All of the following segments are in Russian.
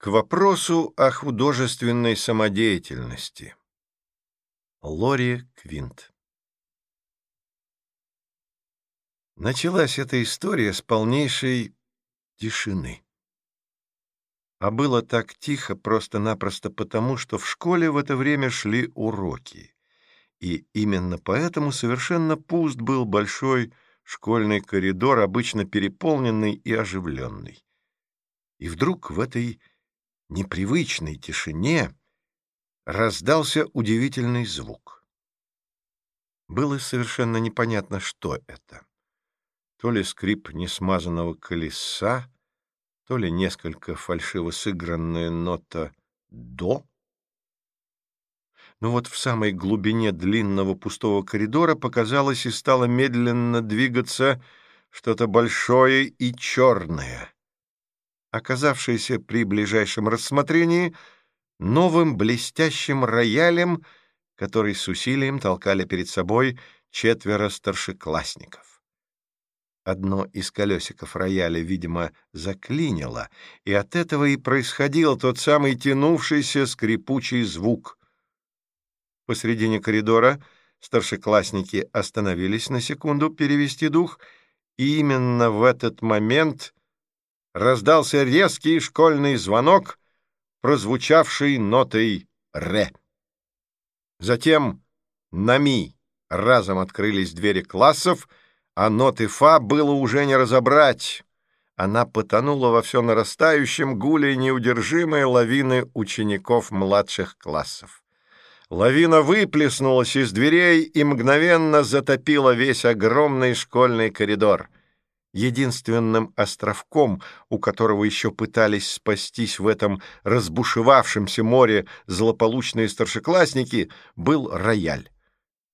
К вопросу о художественной самодеятельности. Лори Квинт Началась эта история с полнейшей тишины. А было так тихо просто-напросто потому, что в школе в это время шли уроки. И именно поэтому совершенно пуст был большой школьный коридор, обычно переполненный и оживленный. И вдруг в этой непривычной тишине раздался удивительный звук. Было совершенно непонятно, что это. То ли скрип несмазанного колеса, то ли несколько фальшиво сыгранная нота «до». Но вот в самой глубине длинного пустого коридора показалось и стало медленно двигаться что-то большое и черное оказавшийся при ближайшем рассмотрении новым блестящим роялем, который с усилием толкали перед собой четверо старшеклассников. Одно из колесиков рояля, видимо, заклинило, и от этого и происходил тот самый тянувшийся скрипучий звук. Посредине коридора старшеклассники остановились на секунду перевести дух, и именно в этот момент раздался резкий школьный звонок, прозвучавший нотой «ре». Затем на «ми» разом открылись двери классов, а ноты «фа» было уже не разобрать. Она потонула во все нарастающем гуле неудержимой лавины учеников младших классов. Лавина выплеснулась из дверей и мгновенно затопила весь огромный школьный коридор — Единственным островком, у которого еще пытались спастись в этом разбушевавшемся море злополучные старшеклассники, был рояль.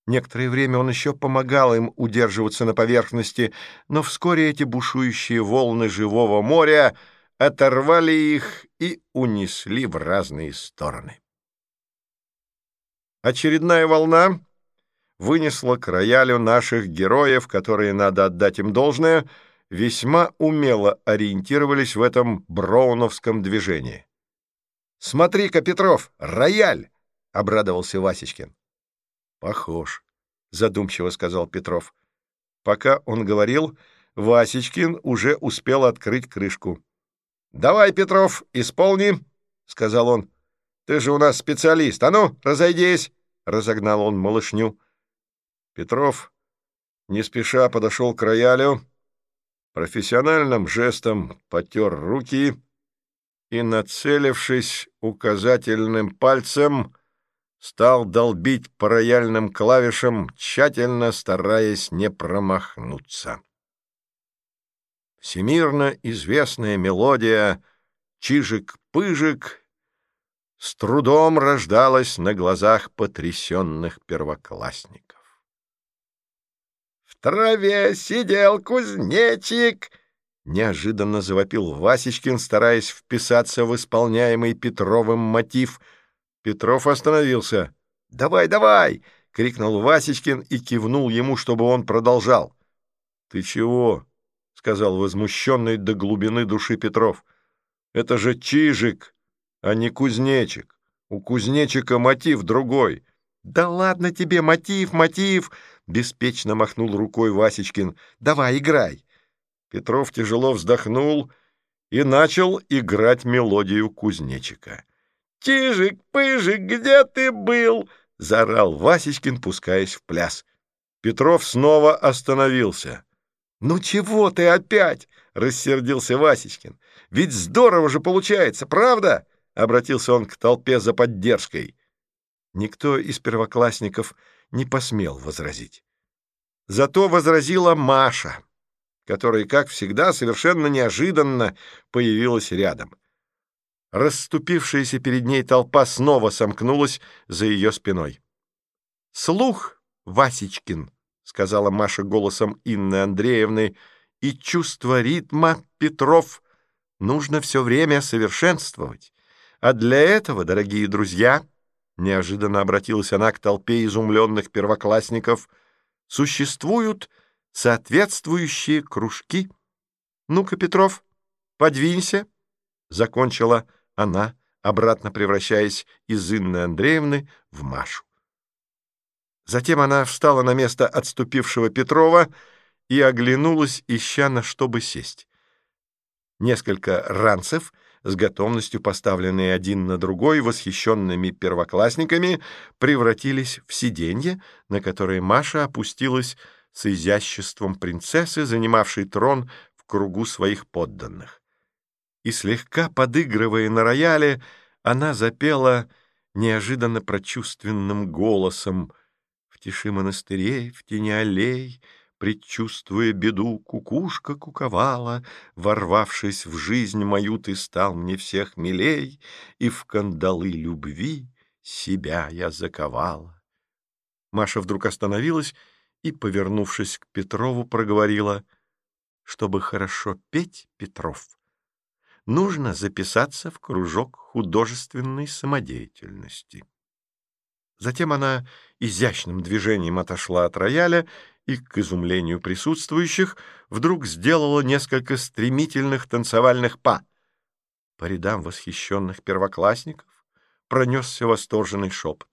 Некоторое время он еще помогал им удерживаться на поверхности, но вскоре эти бушующие волны живого моря оторвали их и унесли в разные стороны. Очередная волна вынесла к роялю наших героев, которые, надо отдать им должное, весьма умело ориентировались в этом броуновском движении. «Смотри-ка, Петров, рояль!» — обрадовался Васечкин. «Похож», — задумчиво сказал Петров. Пока он говорил, Васечкин уже успел открыть крышку. «Давай, Петров, исполни», — сказал он. «Ты же у нас специалист. А ну, разойдись!» — разогнал он малышню. Петров не спеша подошел к роялю, профессиональным жестом потер руки и, нацелившись указательным пальцем, стал долбить по рояльным клавишам, тщательно стараясь не промахнуться. Всемирно известная мелодия «Чижик-пыжик» с трудом рождалась на глазах потрясенных первоклассников траве сидел кузнечик!» Неожиданно завопил Васечкин, стараясь вписаться в исполняемый Петровым мотив. Петров остановился. «Давай, давай!» — крикнул Васечкин и кивнул ему, чтобы он продолжал. «Ты чего?» — сказал возмущенный до глубины души Петров. «Это же Чижик, а не Кузнечик. У Кузнечика мотив другой». «Да ладно тебе, мотив, мотив!» — беспечно махнул рукой Васечкин. «Давай, играй!» Петров тяжело вздохнул и начал играть мелодию кузнечика. «Чижик-пыжик, где ты был?» — заорал Васечкин, пускаясь в пляс. Петров снова остановился. «Ну чего ты опять?» — рассердился Васечкин. «Ведь здорово же получается, правда?» — обратился он к толпе за поддержкой. Никто из первоклассников не посмел возразить. Зато возразила Маша, которая, как всегда, совершенно неожиданно появилась рядом. Расступившаяся перед ней толпа снова сомкнулась за ее спиной. «Слух, Васечкин», — сказала Маша голосом Инны Андреевны, «и чувство ритма, Петров, нужно все время совершенствовать. А для этого, дорогие друзья...» Неожиданно обратилась она к толпе изумленных первоклассников. «Существуют соответствующие кружки. Ну-ка, Петров, подвинься!» Закончила она, обратно превращаясь из Инны Андреевны в Машу. Затем она встала на место отступившего Петрова и оглянулась, ища на что бы сесть. Несколько ранцев, с готовностью поставленные один на другой восхищенными первоклассниками, превратились в сиденье, на которое Маша опустилась с изяществом принцессы, занимавшей трон в кругу своих подданных. И слегка подыгрывая на рояле, она запела неожиданно прочувственным голосом «В тиши монастырей, в тени аллей, предчувствуя беду, кукушка куковала, ворвавшись в жизнь мою, ты стал мне всех милей, и в кандалы любви себя я заковала». Маша вдруг остановилась и, повернувшись к Петрову, проговорила, «Чтобы хорошо петь, Петров, нужно записаться в кружок художественной самодеятельности». Затем она изящным движением отошла от рояля и, к изумлению присутствующих, вдруг сделала несколько стремительных танцевальных па. По рядам восхищенных первоклассников пронесся восторженный шепот.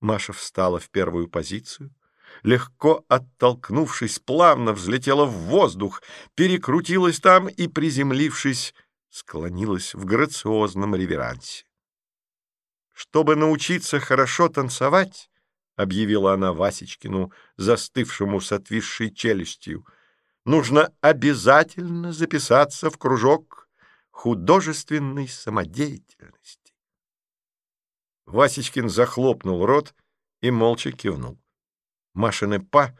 Маша встала в первую позицию, легко оттолкнувшись, плавно взлетела в воздух, перекрутилась там и, приземлившись, склонилась в грациозном реверансе. Чтобы научиться хорошо танцевать, — объявила она Васечкину, застывшему с отвисшей челюстью, — нужно обязательно записаться в кружок художественной самодеятельности. Васечкин захлопнул рот и молча кивнул. Машины па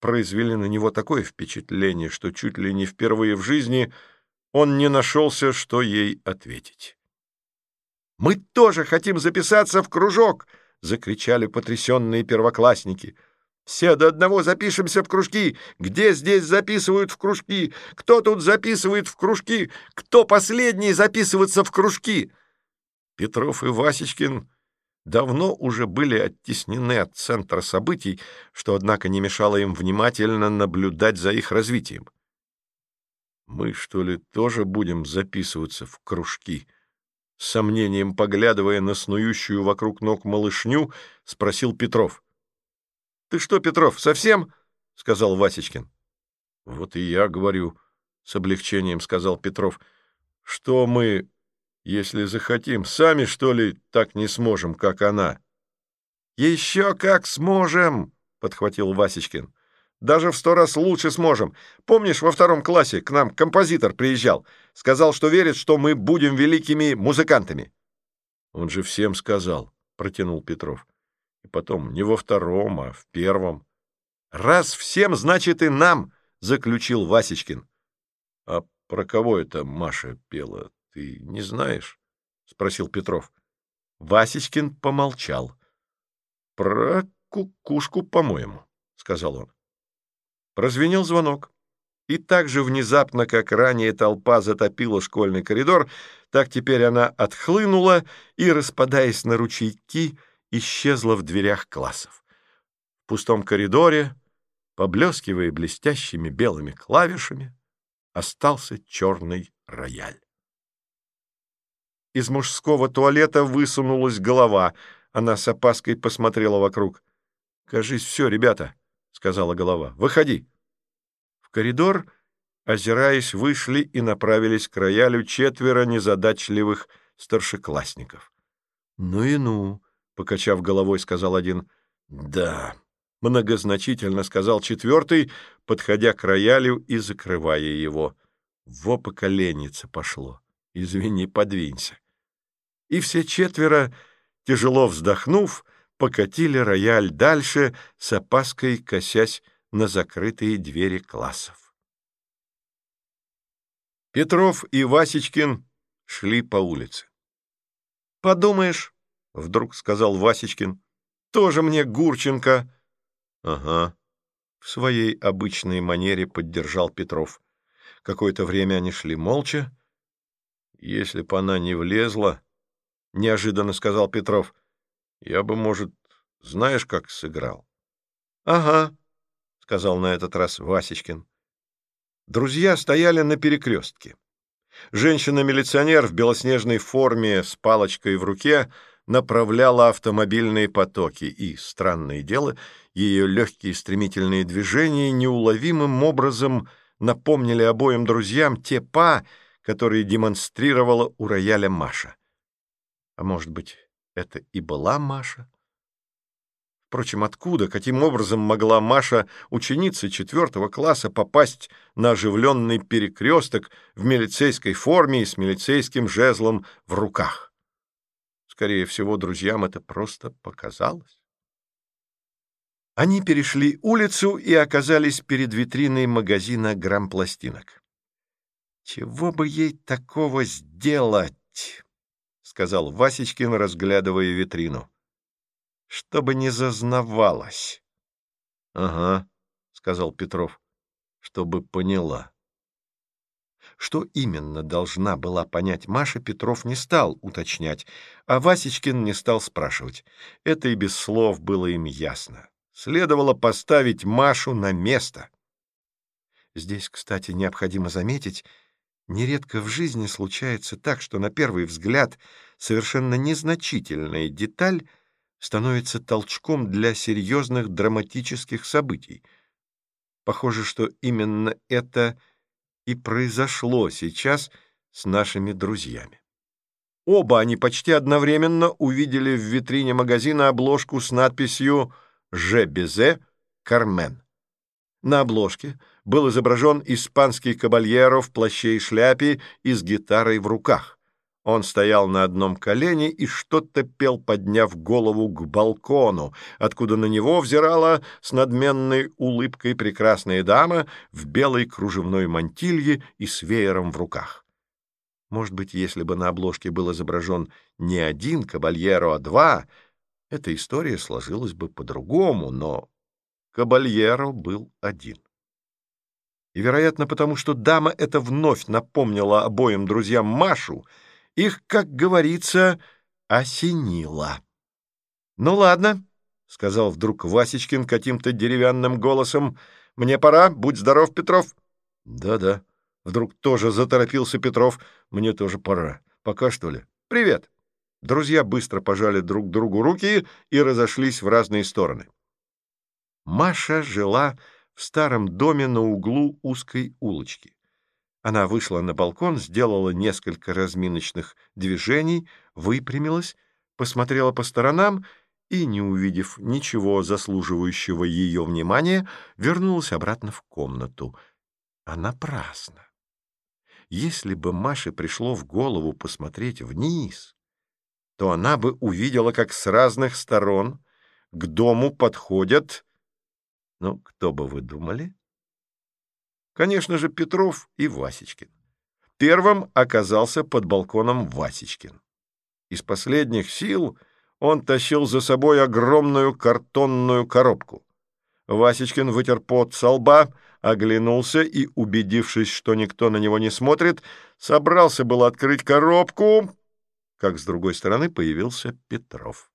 произвели на него такое впечатление, что чуть ли не впервые в жизни он не нашелся, что ей ответить. «Мы тоже хотим записаться в кружок!» — закричали потрясенные первоклассники. «Все до одного запишемся в кружки! Где здесь записывают в кружки? Кто тут записывает в кружки? Кто последний записываться в кружки?» Петров и Васечкин давно уже были оттеснены от центра событий, что, однако, не мешало им внимательно наблюдать за их развитием. «Мы, что ли, тоже будем записываться в кружки?» С сомнением поглядывая на снующую вокруг ног малышню, спросил Петров. «Ты что, Петров, совсем?» — сказал Васечкин. «Вот и я говорю», — с облегчением сказал Петров, — «что мы если захотим, сами, что ли, так не сможем, как она?» «Еще как сможем!» — подхватил Васечкин. «Даже в сто раз лучше сможем. Помнишь, во втором классе к нам композитор приезжал, сказал, что верит, что мы будем великими музыкантами?» «Он же всем сказал», — протянул Петров. «И потом, не во втором, а в первом». «Раз всем, значит и нам!» — заключил Васечкин. «А про кого это Маша пела? Ты не знаешь? — спросил Петров. Васечкин помолчал. — Про кукушку, по-моему, — сказал он. Прозвенел звонок. И так же внезапно, как ранее толпа затопила школьный коридор, так теперь она отхлынула и, распадаясь на ручейки, исчезла в дверях классов. В пустом коридоре, поблескивая блестящими белыми клавишами, остался черный рояль. Из мужского туалета высунулась голова. Она с опаской посмотрела вокруг. «Кажись, все, ребята», — сказала голова. «Выходи». В коридор, озираясь, вышли и направились к роялю четверо незадачливых старшеклассников. «Ну и ну», — покачав головой, сказал один. «Да», — многозначительно сказал четвертый, подходя к роялю и закрывая его. «Во поколенница пошло. Извини, подвинься» и все четверо, тяжело вздохнув, покатили рояль дальше, с опаской косясь на закрытые двери классов. Петров и Васечкин шли по улице. «Подумаешь», — вдруг сказал Васечкин, — «тоже мне Гурченко». «Ага», — в своей обычной манере поддержал Петров. Какое-то время они шли молча. «Если б она не влезла...» — неожиданно сказал Петров. «Я бы, может, знаешь, как сыграл?» «Ага», — сказал на этот раз Васечкин. Друзья стояли на перекрестке. Женщина-милиционер в белоснежной форме с палочкой в руке направляла автомобильные потоки, и, странное дело, ее легкие стремительные движения неуловимым образом напомнили обоим друзьям те па, которые демонстрировала у рояля Маша. А может быть, это и была Маша? Впрочем, откуда, каким образом могла Маша, ученица четвертого класса, попасть на оживленный перекресток в милицейской форме и с милицейским жезлом в руках? Скорее всего, друзьям это просто показалось. Они перешли улицу и оказались перед витриной магазина грампластинок. «Чего бы ей такого сделать?» — сказал Васечкин, разглядывая витрину чтобы не зазнавалась. — Ага, — сказал Петров, — чтобы поняла. Что именно должна была понять Маша, Петров не стал уточнять, а Васечкин не стал спрашивать. Это и без слов было им ясно. Следовало поставить Машу на место. Здесь, кстати, необходимо заметить, нередко в жизни случается так, что на первый взгляд совершенно незначительная деталь становится толчком для серьезных драматических событий. Похоже, что именно это и произошло сейчас с нашими друзьями. Оба они почти одновременно увидели в витрине магазина обложку с надписью «Же Безе Кармен». На обложке был изображен испанский кабальеро в плаще и шляпе и с гитарой в руках. Он стоял на одном колене и что-то пел, подняв голову к балкону, откуда на него взирала с надменной улыбкой прекрасная дама в белой кружевной мантилье и с веером в руках. Может быть, если бы на обложке был изображен не один кабальеро, а два, эта история сложилась бы по-другому, но кабальеро был один. И, вероятно, потому что дама это вновь напомнила обоим друзьям Машу — их, как говорится, осенило. «Ну ладно», — сказал вдруг Васечкин каким-то деревянным голосом, — «мне пора, будь здоров, Петров». «Да-да», — вдруг тоже заторопился Петров, — «мне тоже пора. Пока, что ли? Привет». Друзья быстро пожали друг другу руки и разошлись в разные стороны. Маша жила в старом доме на углу узкой улочки. Она вышла на балкон, сделала несколько разминочных движений, выпрямилась, посмотрела по сторонам и, не увидев ничего заслуживающего ее внимания, вернулась обратно в комнату. А напрасно. Если бы Маше пришло в голову посмотреть вниз, то она бы увидела, как с разных сторон к дому подходят... Ну, кто бы вы думали? Конечно же, Петров и Васечкин. Первым оказался под балконом Васечкин. Из последних сил он тащил за собой огромную картонную коробку. Васечкин вытер пот со лба, оглянулся и, убедившись, что никто на него не смотрит, собрался было открыть коробку, как с другой стороны появился Петров.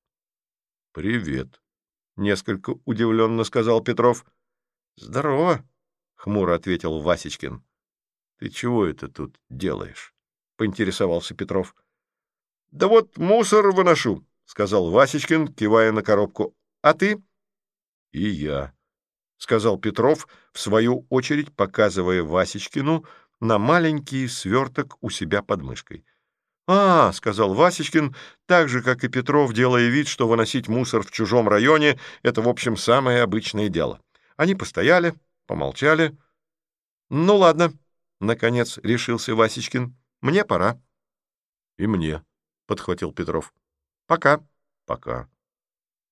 «Привет», — несколько удивленно сказал Петров. «Здорово», хмуро ответил Васечкин. Ты чего это тут делаешь? поинтересовался Петров. Да вот мусор выношу, сказал Васечкин, кивая на коробку. А ты? И я, сказал Петров, в свою очередь показывая Васечкину на маленький сверток у себя под мышкой. «А, — сказал Васечкин, так же, как и Петров, делая вид, что выносить мусор в чужом районе — это, в общем, самое обычное дело. Они постояли, Помолчали. «Ну, ладно», — наконец решился Васечкин. «Мне пора». «И мне», — подхватил Петров. «Пока». «Пока».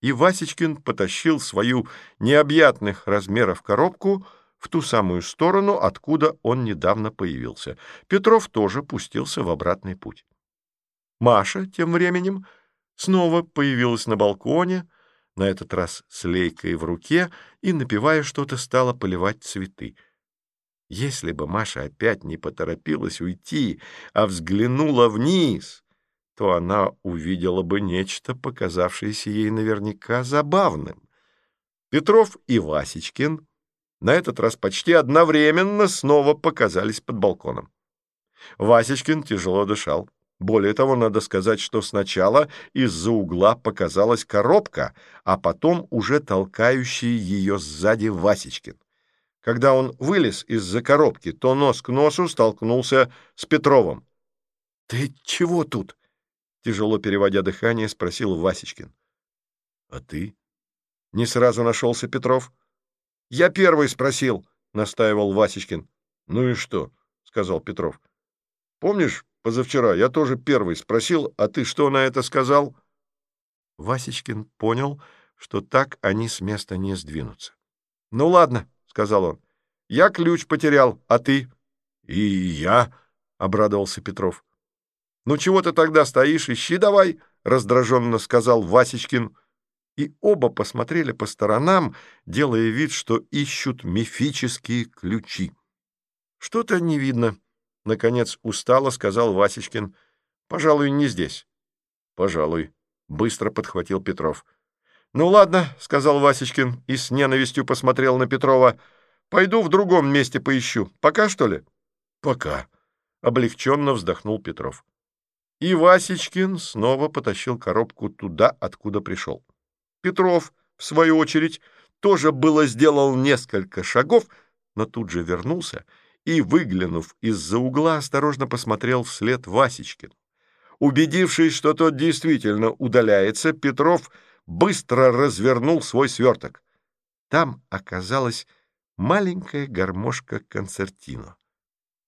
И Васечкин потащил свою необъятных размеров коробку в ту самую сторону, откуда он недавно появился. Петров тоже пустился в обратный путь. Маша тем временем снова появилась на балконе, на этот раз с лейкой в руке, и, напивая что-то, стала поливать цветы. Если бы Маша опять не поторопилась уйти, а взглянула вниз, то она увидела бы нечто, показавшееся ей наверняка забавным. Петров и Васечкин на этот раз почти одновременно снова показались под балконом. Васечкин тяжело дышал. Более того, надо сказать, что сначала из-за угла показалась коробка, а потом уже толкающий ее сзади Васечкин. Когда он вылез из-за коробки, то нос к носу столкнулся с Петровым. — Ты чего тут? — тяжело переводя дыхание, спросил Васечкин. — А ты? — не сразу нашелся Петров. — Я первый спросил, — настаивал Васечкин. — Ну и что? — сказал Петров. — Помнишь, позавчера я тоже первый спросил, а ты что на это сказал? Васечкин понял, что так они с места не сдвинутся. — Ну ладно, — сказал он. — Я ключ потерял, а ты? — И я, — обрадовался Петров. — Ну чего ты тогда стоишь? Ищи давай, — раздраженно сказал Васечкин. И оба посмотрели по сторонам, делая вид, что ищут мифические ключи. — Что-то не видно, — наконец устало сказал Васечкин. — Пожалуй, не здесь. — Пожалуй, — быстро подхватил Петров. — «Ну ладно», — сказал Васечкин и с ненавистью посмотрел на Петрова. «Пойду в другом месте поищу. Пока, что ли?» «Пока», — облегченно вздохнул Петров. И Васечкин снова потащил коробку туда, откуда пришел. Петров, в свою очередь, тоже было сделал несколько шагов, но тут же вернулся и, выглянув из-за угла, осторожно посмотрел вслед Васечкину. Убедившись, что тот действительно удаляется, Петров быстро развернул свой сверток. Там оказалась маленькая гармошка концертино.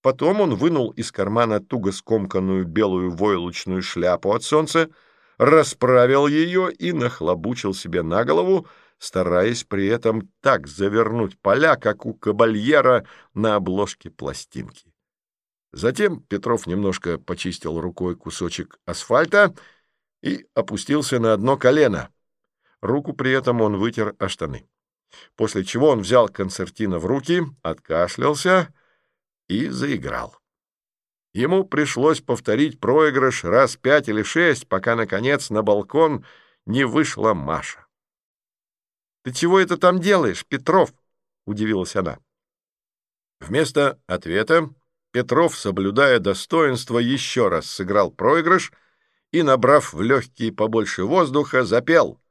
Потом он вынул из кармана туго скомканную белую войлочную шляпу от солнца, расправил ее и нахлобучил себе на голову, стараясь при этом так завернуть поля, как у кабальера на обложке пластинки. Затем Петров немножко почистил рукой кусочек асфальта и опустился на одно колено. Руку при этом он вытер о штаны. После чего он взял концертина в руки, откашлялся и заиграл. Ему пришлось повторить проигрыш раз пять или шесть, пока, наконец, на балкон не вышла Маша. «Ты чего это там делаешь, Петров?» — удивилась она. Вместо ответа Петров, соблюдая достоинство, еще раз сыграл проигрыш и, набрав в легкие побольше воздуха, запел —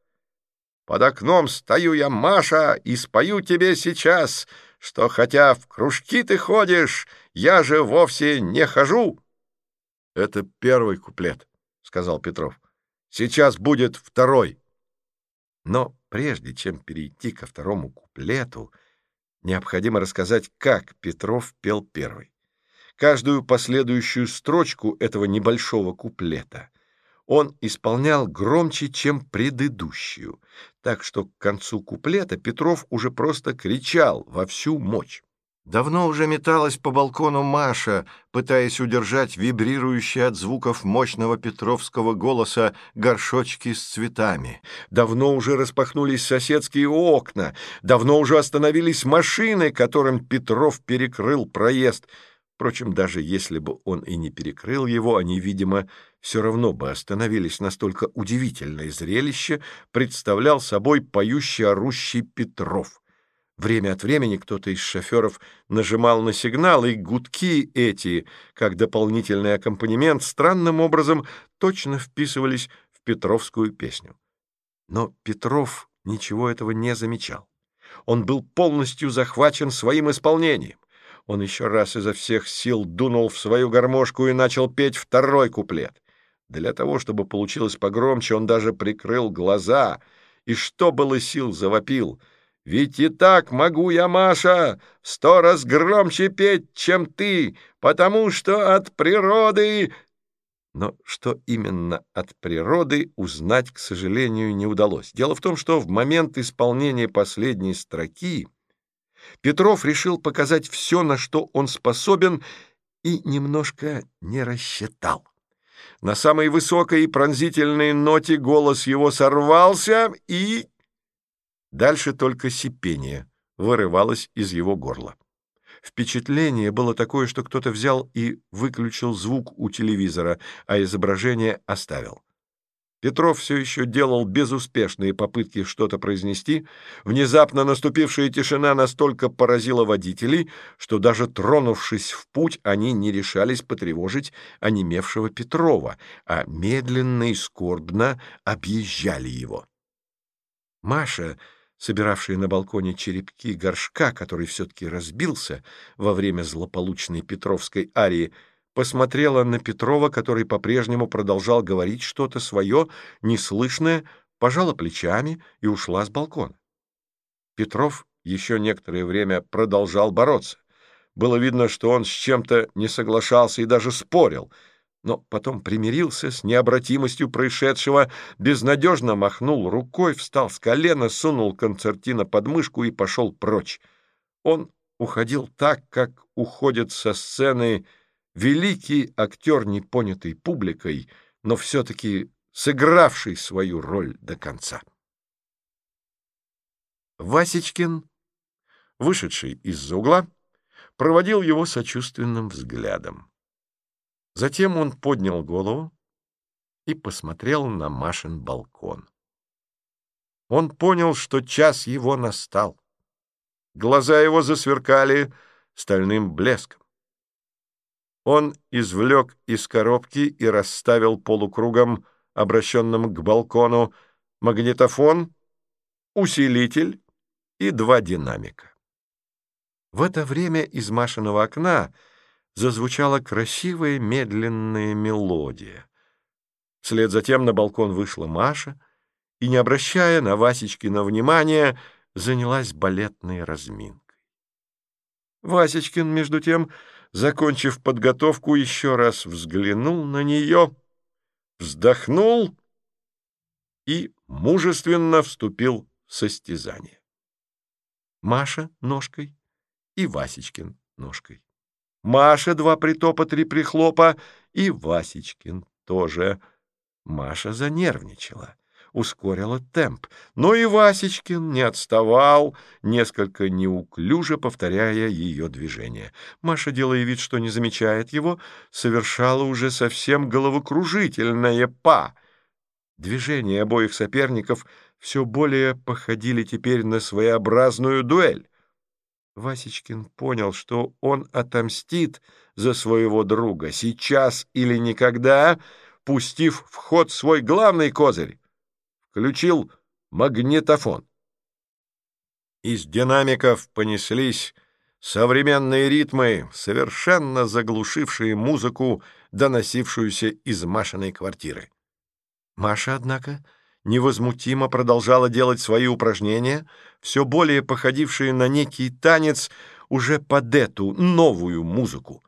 под окном стою я, Маша, и спою тебе сейчас, что хотя в кружки ты ходишь, я же вовсе не хожу. — Это первый куплет, — сказал Петров. — Сейчас будет второй. Но прежде чем перейти ко второму куплету, необходимо рассказать, как Петров пел первый. Каждую последующую строчку этого небольшого куплета он исполнял громче, чем предыдущую, так что к концу куплета Петров уже просто кричал во всю мощь. Давно уже металась по балкону Маша, пытаясь удержать вибрирующие от звуков мощного петровского голоса горшочки с цветами. Давно уже распахнулись соседские окна, давно уже остановились машины, которым Петров перекрыл проезд — Впрочем, даже если бы он и не перекрыл его, они, видимо, все равно бы остановились. Настолько удивительное зрелище представлял собой поющий-орущий Петров. Время от времени кто-то из шоферов нажимал на сигнал, и гудки эти, как дополнительный аккомпанемент, странным образом точно вписывались в петровскую песню. Но Петров ничего этого не замечал. Он был полностью захвачен своим исполнением. Он еще раз изо всех сил дунул в свою гармошку и начал петь второй куплет. Для того, чтобы получилось погромче, он даже прикрыл глаза и, что было сил, завопил. «Ведь и так могу я, Маша, сто раз громче петь, чем ты, потому что от природы...» Но что именно от природы, узнать, к сожалению, не удалось. Дело в том, что в момент исполнения последней строки Петров решил показать все, на что он способен, и немножко не рассчитал. На самой высокой и пронзительной ноте голос его сорвался, и... Дальше только сипение вырывалось из его горла. Впечатление было такое, что кто-то взял и выключил звук у телевизора, а изображение оставил. Петров все еще делал безуспешные попытки что-то произнести. Внезапно наступившая тишина настолько поразила водителей, что даже тронувшись в путь, они не решались потревожить онемевшего Петрова, а медленно и скорбно объезжали его. Маша, собиравшая на балконе черепки горшка, который все-таки разбился во время злополучной Петровской арии, посмотрела на Петрова, который по-прежнему продолжал говорить что-то свое, неслышное, пожала плечами и ушла с балкона. Петров еще некоторое время продолжал бороться. Было видно, что он с чем-то не соглашался и даже спорил, но потом примирился с необратимостью происшедшего, безнадежно махнул рукой, встал с колена, сунул концертина под мышку и пошел прочь. Он уходил так, как уходят со сцены великий актер, не понятый публикой, но все-таки сыгравший свою роль до конца. Васечкин, вышедший из-за угла, проводил его сочувственным взглядом. Затем он поднял голову и посмотрел на Машин балкон. Он понял, что час его настал. Глаза его засверкали стальным блеском. Он извлек из коробки и расставил полукругом, обращенным к балкону, магнитофон, усилитель и два динамика. В это время из Машиного окна зазвучала красивая медленная мелодия. Вслед за тем на балкон вышла Маша и, не обращая на Васечкина внимания, занялась балетной разминкой. Васечкин, между тем, закончив подготовку, еще раз взглянул на нее, вздохнул и мужественно вступил в состязание. Маша ножкой и Васечкин ножкой. Маша два притопа, три прихлопа и Васечкин тоже. Маша занервничала ускорила темп. Но и Васечкин не отставал, несколько неуклюже повторяя ее движение. Маша, делая вид, что не замечает его, совершала уже совсем головокружительное па. Движения обоих соперников все более походили теперь на своеобразную дуэль. Васечкин понял, что он отомстит за своего друга сейчас или никогда, пустив в ход свой главный козырь включил магнитофон. Из динамиков понеслись современные ритмы, совершенно заглушившие музыку, доносившуюся из Машиной квартиры. Маша, однако, невозмутимо продолжала делать свои упражнения, все более походившие на некий танец уже под эту новую музыку.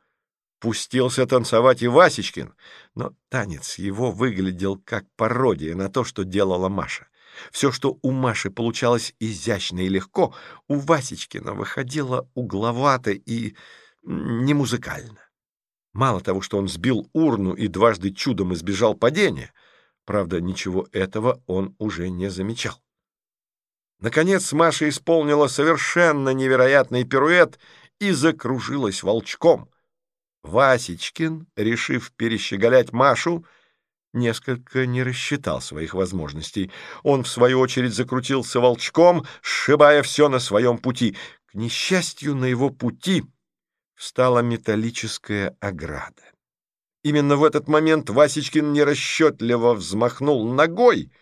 Пустился танцевать и Васечкин, но танец его выглядел как пародия на то, что делала Маша. Все, что у Маши получалось изящно и легко, у Васечкина выходило угловато и немузыкально. Мало того, что он сбил урну и дважды чудом избежал падения, правда, ничего этого он уже не замечал. Наконец Маша исполнила совершенно невероятный пируэт и закружилась волчком — Васечкин, решив перещеголять Машу, несколько не рассчитал своих возможностей. Он, в свою очередь, закрутился волчком, сшибая все на своем пути. К несчастью, на его пути встала металлическая ограда. Именно в этот момент Васечкин нерасчетливо взмахнул ногой —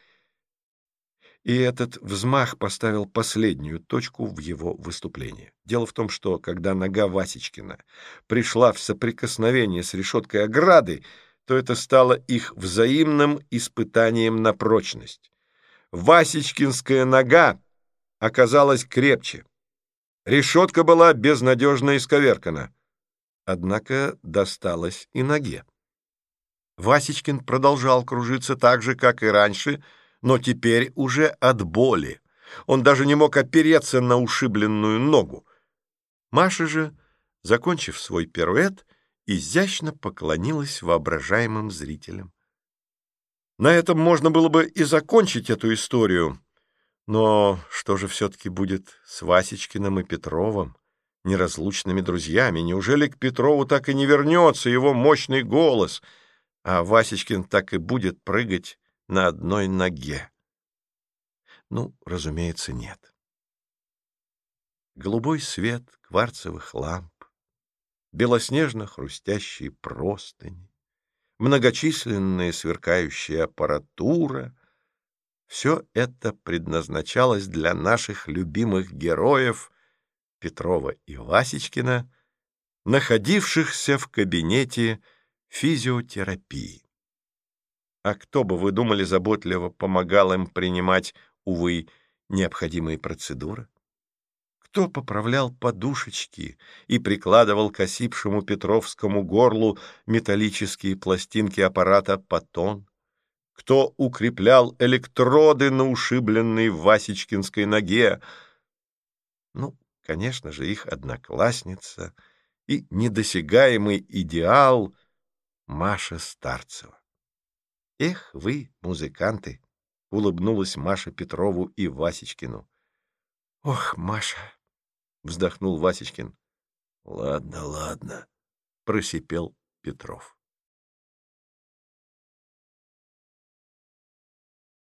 и этот взмах поставил последнюю точку в его выступлении. Дело в том, что когда нога Васечкина пришла в соприкосновение с решеткой ограды, то это стало их взаимным испытанием на прочность. Васечкинская нога оказалась крепче. Решетка была безнадежно исковеркана. Однако досталась и ноге. Васечкин продолжал кружиться так же, как и раньше, но теперь уже от боли. Он даже не мог опереться на ушибленную ногу. Маша же, закончив свой пируэт, изящно поклонилась воображаемым зрителям. На этом можно было бы и закончить эту историю. Но что же все-таки будет с Васечкиным и Петровым, неразлучными друзьями? Неужели к Петрову так и не вернется его мощный голос, а Васечкин так и будет прыгать на одной ноге? Ну, разумеется, нет. Голубой свет кварцевых ламп, белоснежно-хрустящие простыни, многочисленная сверкающая аппаратура — все это предназначалось для наших любимых героев Петрова и Васечкина, находившихся в кабинете физиотерапии. А кто бы, вы думали, заботливо помогал им принимать, увы, необходимые процедуры? Кто поправлял подушечки и прикладывал к осипшему Петровскому горлу металлические пластинки аппарата «Патон»? Кто укреплял электроды на ушибленной Васечкинской ноге? Ну, конечно же, их одноклассница и недосягаемый идеал Маша Старцева. «Эх вы, музыканты!» — улыбнулась Маша Петрову и Васечкину. «Ох, Маша!» — вздохнул Васечкин. — Ладно, ладно, — просипел Петров.